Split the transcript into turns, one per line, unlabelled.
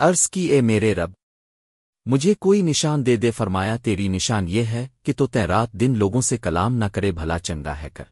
عرض کی، اے میرے رب، مجھے کوئی نشان دے دے، فرمایا، تیری نشان یہ ہے کہ تو تے رات دن لوگوں سے کلام نہ کرے، بھلا چنگا ہے، کر۔